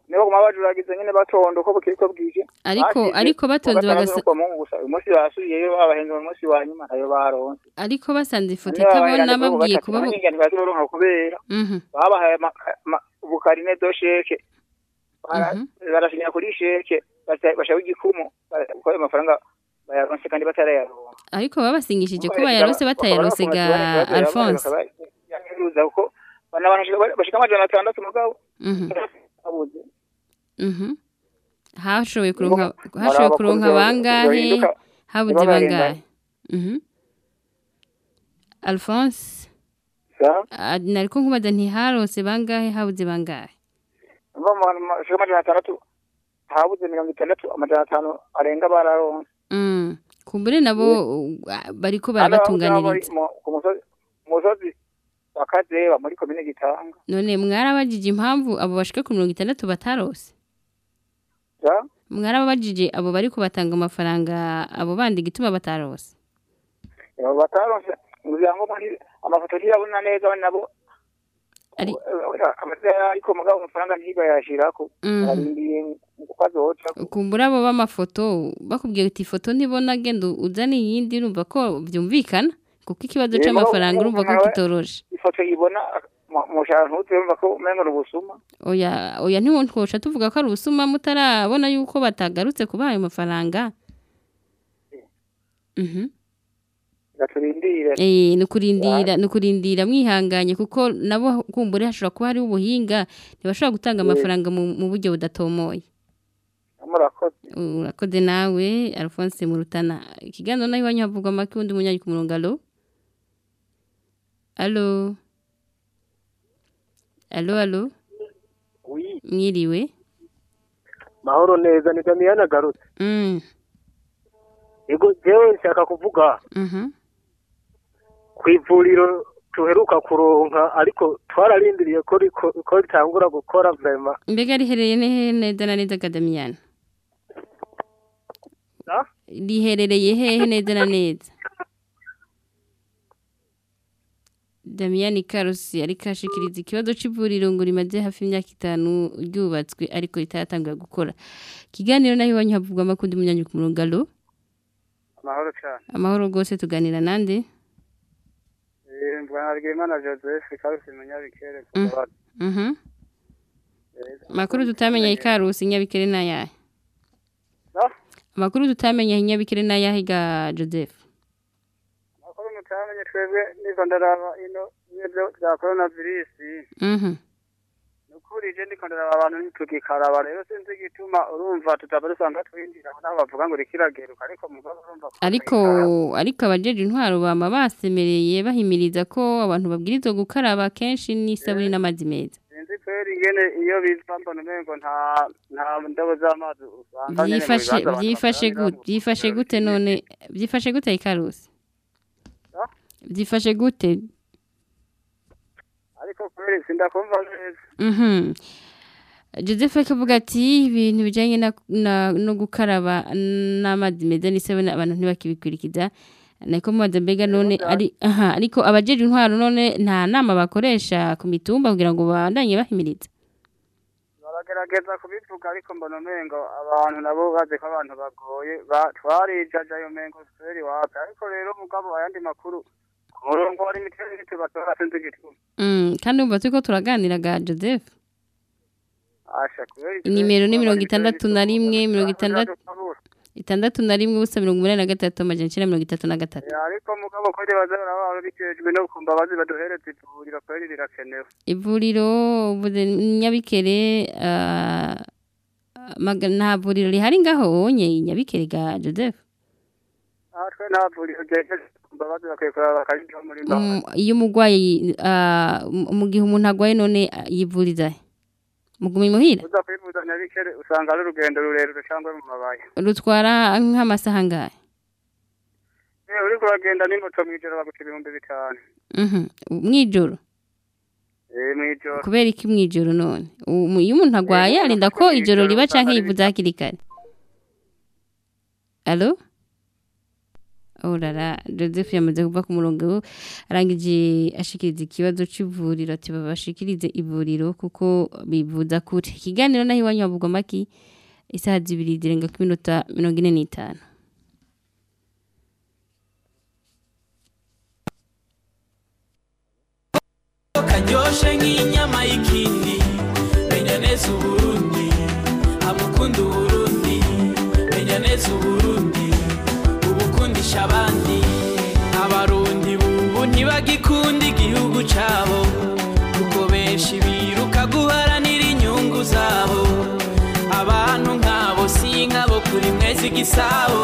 nibo guma bajuragiza nyene batonda uko bukeye uko bwije. Ariko- ariko batonze bagasa- no ku wa mungu gusa. Uyu munsi basubiyeyo babahenze mu munsi wa nyuma ntayo baronse. Ariko basanze ifoto itabona babwiye kuba bazoronka kubera. Mhm, babahaye ubukarine do sheke Mhm. barasinya kuri sheke. Bashaka igikumu. Ba- kuko ayo mafaranga bayaronse kandi batarayaronka ariko babasingishije ko bayarose batayarose ga Alphonse. bana banashika bashika amajana atandatu mugabo Mhm, abuze mhm. hashoboye kuronka hashoboye kuronka bangahe? habuze bangahe? Mhm. Alphonse? Ah, nariko nkubaza ntiharose bangahe habuze bangahe? Amajana atandatu. Habuze mirongo itandatu amajana atanu arenga bararonse. Kumbure nabo uh, bariko barabatunganiriza Mu- ku musozi- ku musozi wa kazeba muri komine gitanga. None mwarabajije impamvu abo bashika ku mirongo itandatu batarose. Mwarababajije abo bari kubatanga amafaranga abo bandi gituma batarose. Ibyangombwa nti- amafoto ntiyabona neza nabo Ariko mugabo amafaranga Mhm. azoca kumbura abo b'amafoto bakubwiye uti ifoto ntibona genda uzane iyindi urumva ko byumvikana? Kuko ikibazo Yego, c'amafaranga urumva ko kitoroshe ifoto yibona mushaka ntuze urumva ko umengo ni ubusuma? Oya oya ntiwotwosha tuvuga ko ari ubusuma mutarabona yuko batagarutse kubaha ayo mafaranga? Gaturindire Eh, ni ukurindira ni ukurindira mwihanganye kuko nabo kumbure hashobora kuba hariho ubuhinga ntibashobora gutanga amafaranga mu buryo budatomoye. Murakoze urakoze. Nawe Alphonse Murutana. Ikiganiro na yo iwanyu havugwa make undi munyanyi ku murongo alo alo alo alo Oui, mwiriwe? Mahoro neza ni Damiyana agarutse. mm. Ego jewe nshaka kuvuga. Mhm ku ivuriro tuheruka kuronka ariko twararindiriye ko ritangura gukora vraiment. mbega riherereye neza na neza Gadamiyana Ah? riherereye hehe neza na neza? Damiyani Karusi ariko ashikiriza ikibazo c'ivuriro ngo rimaze hafi imyaka itanu ryubatswe ariko ritaratangura gukora. Ikiganiro naho iwanyu havugwa amakundi munyanyi ku murongo alo amahoro cyane amahoro rwose tuganira nande? Eh, mbwanarigire imana joseph karusi munyabikere Mm. mhm makuru tutamenya ikarusi nyabikere nayahe No? amakuru tutamenya inyabikere nayahe ga Joseph? Makuru mutamenye twebwe niko ndaraba ino ibyo bya corona virus mhm nukuri je ndiko ndaraba abantu ntitugikaraba rero sinzi igituma urumva tutaba dusanga twinjira. Naho bavuga ngo rikirageruka ariko mugabo urumva ko ariko ariko abajeje intwaro bama basemereye bahimiriza ko abantu babwirizwa gukaraba kenshi n'isabuni n'amazi meza. Sinzi kweri ingene iyo biva mbona umengo nta nta ndobo z'amazi usanga byifashe byifashe gute byifashe gute none byifashe gute ikarusi byifashe gute? Ariko kweri sindakumva neza. Mhm. Joseph akavuga ati ibintu na no gukaraba n'amazi meza n'isabune abantu ntibakibikurikiza nako mubaza mbega none ari aha ariko abajeje intwaro none nta nama bakoresha ku mitumba kugira ngo bandanye bahimiriza baragerageza kubivuga ariko mbona umengo abantu nabo bazi ko abantu bagoye ba- twarijaja ayo mengo kweri wapi ariko rero mugabo ayandi makuru ku murongo wari imiterere tubatora sinzi igituma mm, kandi umva turiko turaganira ga Joseph. Inimero ni mirongo itandatu na rimwe mirongo itandatu itandatu na rimwe ubusa mirongo umunani na gatatu amajana icenda mirongo itatu na gatatu. Ariko mugabo kweri baza baraba bikejwe no kumva bazi baduhereza ivuriro kweri rirakenewe. Ivuriro nyabikere ah, nta vuriro rihari ngaho onye nyabikere ga Joseph? Twe nta vuriro ryejeje Mm, iyo umurwayi ah, mu- mu gihe umuntu agwaye none ah, yivuriza muguma imuhira usanga ari urugendo rurerure cyangwa mu mabaye. Rutwara nk'amasaha angahe? Eh, uriko uragenda n'imoto mw'ijoro baguca ibihumbi bitanu. Mhm. Eh, mw'ijoro kubera iki mwijoro none? Umu- iyo umuntu agwaye arinda ko ijoro riba canke yivuza hakiri kare. Alo? Orara joseph yamaze kuva ku murongo arangije ashikiriza ikibazo c'ivuriro ati babashikirize ivuriro kuko bivuza kure ikiganiro naho iwanyu havugwa maki isaha zibiri zirenga ku minota mirongo ine n'itanu karyoshe nk'inyama y'ikindi menya neza uburundi amukunda uburundi menya neza uburundi ubukundisha abandi. Abarundi bubu ntibagikunda igihugu cabo kuko benshi biruka guharanira inyungu zabo. Abantu nk'abo si nk'abo kuri mwezi igisabo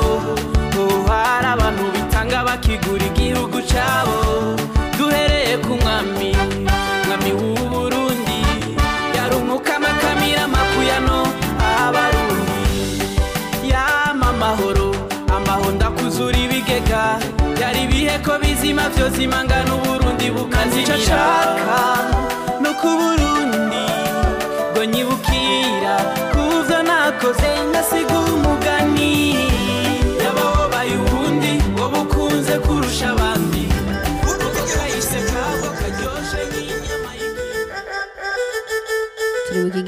hari abantu bitanga bakigura igihugu cabo duhereye ku mwami mwami w'uburundi bizima vyose imangana uburundi bukazimira nshaka no ku burundi ngo nyibukira kuvyo nakoze ngasiga umugani yababaye ubundi ngo bukunze kurusha abandi.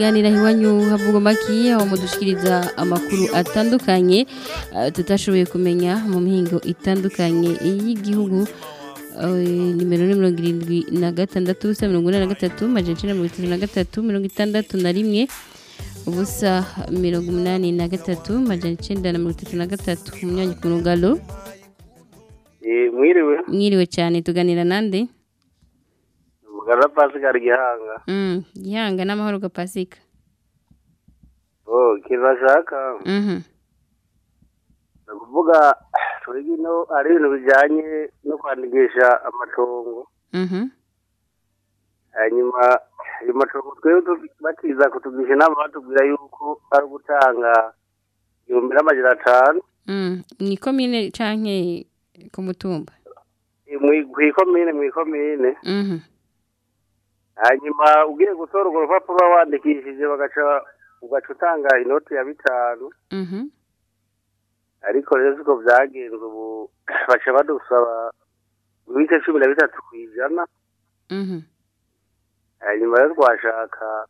Aho iwanyu havugwa maki aho mudushikiriza amakuru atandukanye eh, tutashoboye kumenya mu mihingo itandukanye y'igihugu. Eh, nimero ni mirongo irindwi na gatandatu ubusa mirongo ine na gatatu majana icenda mirongo itatu na gatatu mirongo itandatu na rimwe ubusa mirongo umunani na gatatu majana icenda na mirongo itatu na gatatu. Ku murongo alo Eh, mwiriwe. Mwiriwe cyane tuganira nande? Mugara Pascal Gihanga mm, gihanga n'amahoro ga pasika oh kibashaka mhm. Ndakuvuga turi gino ari ibintu bijanye no kwandikisha amatongo mhm. Hanyuma ayo matongo twebwe bakiza kutugisha inama batubwira yuko ari ugutanga ibihumbi n'amajana atanu mm. mwikomine canke ku mutumba Eh, mwi- kw'ikomine mw'ikomine mhm. Hanyuma ugiye gutora urwo rupapuro wandikishije bagaca ugaca utanga inoti ya bitanu. Mhm. Ariko rero siko byagenze ubu baca badusaba ibice cumi na bitatu ku ijana. Mhm. Hanyuma rero twashaka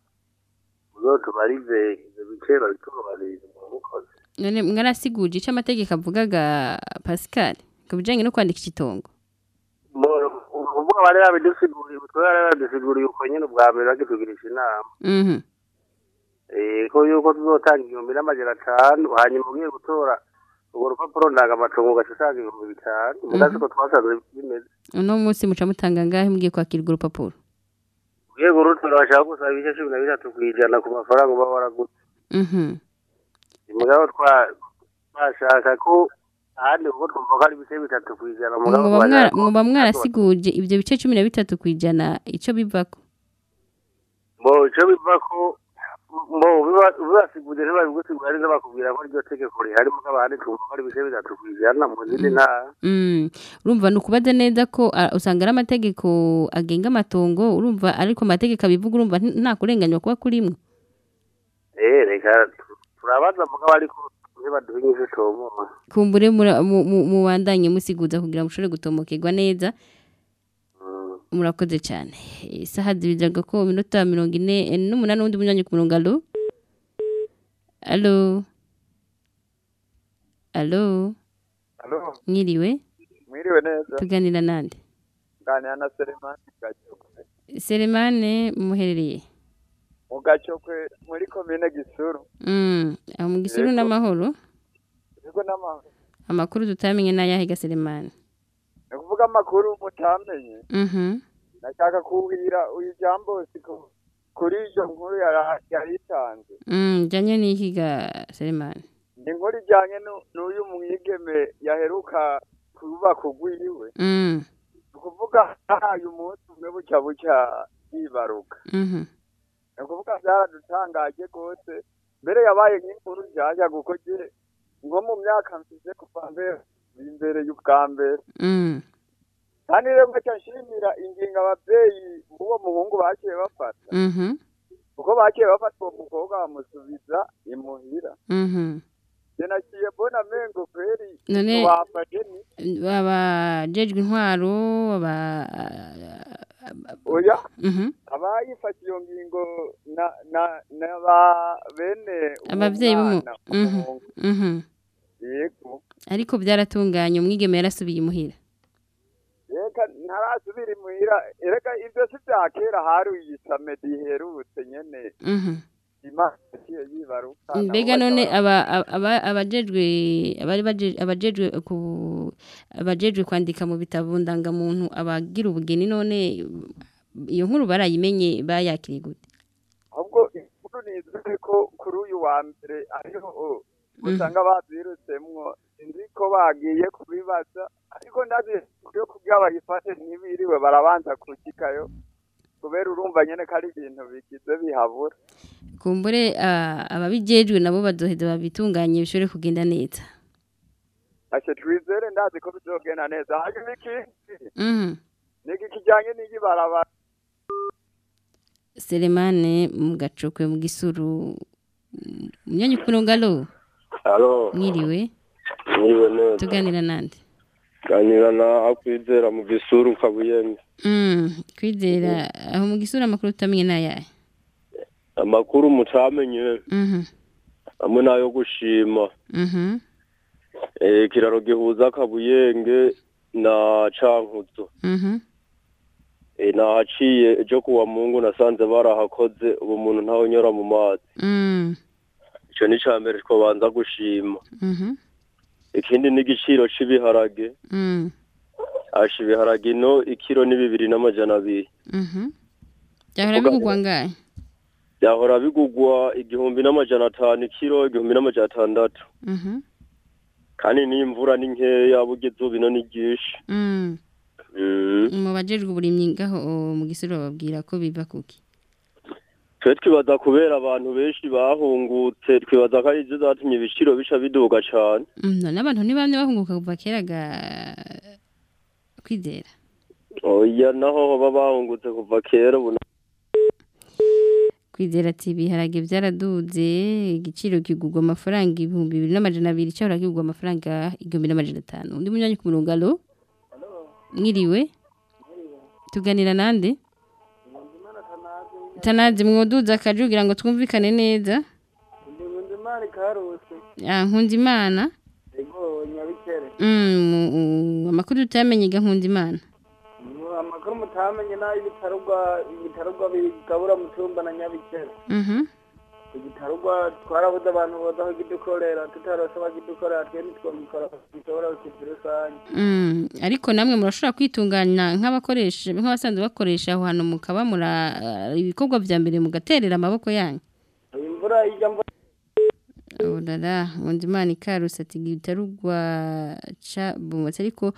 uzotubarize ibyo bice babitubabarire mwarasiguje ico amategeko avugaga Pascal ku bijyanye no kwandika itongo uvuga bari babidusiguriye twe bari babidusiguriye uko nyine ubwa mbere bakitugirisha inama mhm Eh, ko yuko tuzotanga igihumbi n'amajana atanu hanyuma ugiye gutora urwo rupapuro ndangamatongo ugaca utanga ibihumbi bitanu mugazi ko twasanze bimeze uno munsi muca mutanga ngahe mugiye kwakirwa urupapuro ugiye gurutora bashaka gusaba ibice cumi na bitatu ku ijana ku mafaranga uba waragutse mhm mugabo twa- twashaka ko ahandi kuko twumva ko ari ibice bitatu ku ijana. Mugabo mwoba mwarasiguje ivyo bice cumi na bitatu kwijana ico bivako? Bo icyo biva ko bo bibasiguje ntibabigusigura neza bakubwira ko iryo tegeko rihari. Mu kabandi twumva ko ari ibice bitatu ku ijana mu zindi ntara. Mm, urumva ni ukubaza neza ko usanga ari amategeko agenga amatongo urumva ariko amategeko abivuga urumva nta kurenganywa kuba kurimwo. Eh reka tu- turabaza mu kabandi ntibaduhe inyishu tomora kumbure mubandanye musiguza kugira ngo mushobore gutomokerwa neza murakoze cyane. Isaha zibiraga ko minota mirongo ine eh, n'umunani n'undi munyanya ku murongo alo alo alo mwiriwe? Mwiriwe neza. tuganira nande? Nganira na Selemani Gacokwe. Selemane muherereye. Mu Gacokwe muri komine Gisuru. Mm, aho mu gisuru n'amahoro amakuru tutamenye n'ayahe ga Selemane Ni kuvuga amakuru mutamenye. Mhm Nashaka kuhira uyu jambo siko kuri iyo nkuru yara- yaritanze. Mm, janye n'iki ga Selemane Ni inkuru ijyanye nu- n'uyu mwigeme yaheruka kubaka ugwiwe. Mm, Ni ukuvuga ahaye umunsi umwe bucya bucya yibaruka. Ni ukuvuga byaradutangaje rwose. Mbere yabaye nk'inkuru nshyashya kuko nko mu myaka mfise kuva mbere imbere y'ubwa mbere. Mm, kandi rero nca nshimira ingingo abavyeyi b'uwo muhungu baciye bafata. Mhm kuko baciye bafata uwo mukobwa bamusubiza imuhira mhm je naciye mbona mengo kweri None- abajejwe intwaro aba oya? Mhm abayifata iyo ngingo na ba bene mhm umuhungu. mhm yego. Ariko byaratunganye umwigeme yarasubiye imuhira. Reka ntarasubira imuhira. Reka ibyo si bya kera hari imana yaciye yibaruka mbega none aba aba- abajejwe abajejwe kwandika mu bitabo ndangamuntu abagira ubugeni none iyo nkuru barayimenye bayakiriye gute? Ahubwo inkuru nizere ko kuri uyu wa mbere ariho usanga babyirutsemwo sinzi ko bagiye kubibaza ariko ndazi yo kugira bayifate ntibiriwe barabanza kugikayo kubera urumva nyene ko ari ibintu bigize bihabura. Kumbure ababijejwe nabo bazoheza babitunganye bishobore kugenda neza. Ase twizere ndazi ko bizogenda neza. Hanyuma ikindi mhm. Niki kijanye n'iyi barabara Selemane mu gacokwe mu gisuru Mnyanya kunongalo Halo, mwiriwe neza. tuganira nande. Ganira na akwizera mu gisuru kabuyembe. Mm, kwizera aho mu gisura amakuru utamenye nayahe Amakuru mutamenye Mhm amwe nayo gushima. mhm Eh kiraro gihuza kabuyenge na cankuzo. mhm Eh nahaciye ejo kuwa mungu nasanze barahakoze ubu muntu ntawe nyora mu mazi. Mm, Ico ni cambere twobanza gushima. mhm Ikindi ni igiciro c'ibiharage. mm, Asha ibiharage ino ikiro ni bibiri n'amajana abiri. mhm Byahora bigugwa ngahe Byahora bigugwa igihumbi n'amajana atanu ikiro, igihumbi n'amajana atandatu. Mhm kandi n'imvura ni nkeya burya izuba ino ni ryinshi mm Mm. mu bajejwe uburimyi ngaho o, mu gisuru bababwira ko biva kuki twe twibaza kubera abantu benshi bahungutse twibaza ko ari byo zatumye ibiciro bica biduga cane. Mm, none abantu ntibamye bahunguka kuva kera ga kwizera. Oya naho hoba bahungutse kuva kera kwizera ati ibiharage byaraduze igiciro kigurwa amafaranga ibihumbi bibiri n'amajana abiri cyahora kigurwa amafaranga igihumbi n'amajana atanu. Undi munyanya ku murongo alo mwiriwe? Tuganira nande? Tanazi mwoduza akajugira ngo twumvikane neza. Ndimuzimana karose. Ah nkunda imana ego nyabikere. Mm, amakuru tutamenye ga nkunda imana Mu- amakuru mutamenye na yo ibitarugwa ibitarugwa bigabura mutumba na nyabikere. Igitarugwa twarabuze abantu bozaho igidukorera tutarose bagidukorera twe ntitwabikora dushobora kukigira rusange. Mm, ariko namwe murashobora kwitunganya nk'abakoresha nk'abasanzwe bakoresha aho hantu mukaba mura uh, ibikorwa vya mbere mugaterera amaboko yanyu. Imvura ijya mvura Odara Nkundimana Ikarus ati gitarugwa ca bumutse ariko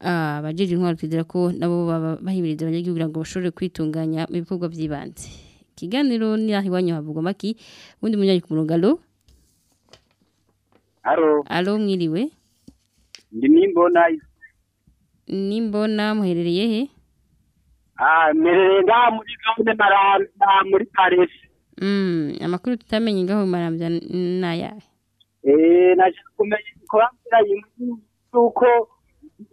ah, abajeje intwaro twizera ko nabo baba bahimiriza abanyagihugu kugira ngo bashobore kwitunganya mu bikorwa by'ibanze. Kiganiro ni aho iwanyu havugwa maki undi munyanyi ku murongo alo? Haro, alo mwiriwe? Ndi nimbona. Nimbona muherereye he? Ah merere nga muri zone maranda muri Paris. Mm, amakuru tutamenye ngaho marambya naya Eh naje kumenya kubambira yimwe yuko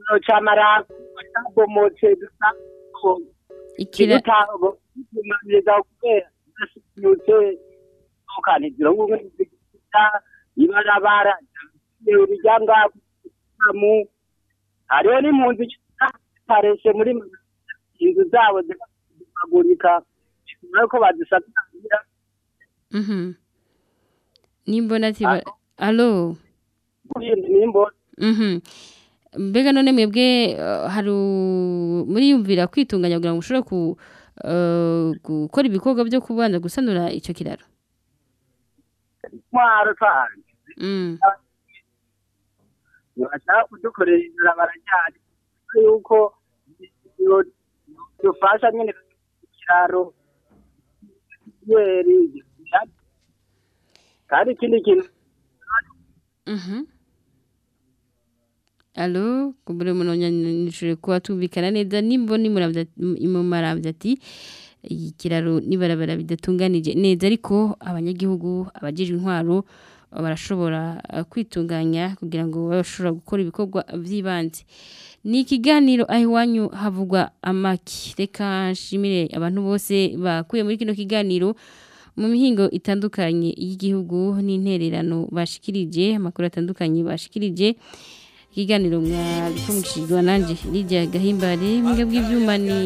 no camara cyabomotse dusako Ikira- kimanyeza kubera yutse ukanizira ngo ngita ibarabara urijanga mu hariho n'impunzi zitareshe muri inzu zabo zikagurika ariko bazisatira Mhm. Nimbona ati ba- alo nimbo Mhm. Mbega none mwebwe uh, hari muriyumvira kwitunganya kugira ngo mushobore ku gukora ibikorwa byo kubanza gusanura ico kiraro. intwaro cyane Mm. kudukorera inzira barajyana yuko dufasha nyine ikiraro kandi ikindi kintu Mhm. Alo, kubure munonya nishure kuba tumvikana neza. Nimbo ni muravya imumaravya ati ikiraro nibarabara bidatunganije neza. Ariko abanyagihugu abajejwe intwaro barashobora uh, kwitunganya kugira ngo bashobora gukora ibikorwa vy'ibanze ni ikiganiro aho iwanyu havugwa amaki. Reka nshimire abantu bose bakuye muri kino kiganiro. Mu mihingo itandukanye y'igihugu n'intererano bashikirije amakuru atandukanye bashikirije ikiganiro mwabikumishijwe nanje Lydia Gahimbare mwebwe bw'ivyuma ni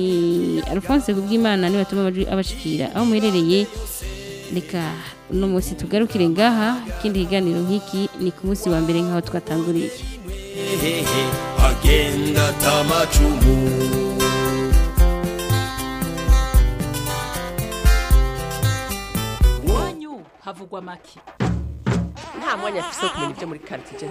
Alphonse kubw'Imana ni batuma abashikira. Aho muherereye reka uno munsi tugarukire ngaha ikindi kiganiro nk'iki ni ku munsi wa mbere nk'aho twatanguriye. Agenda tamacumu havugwa make. Nta mwanya afise kumenya ibyo muri quartier.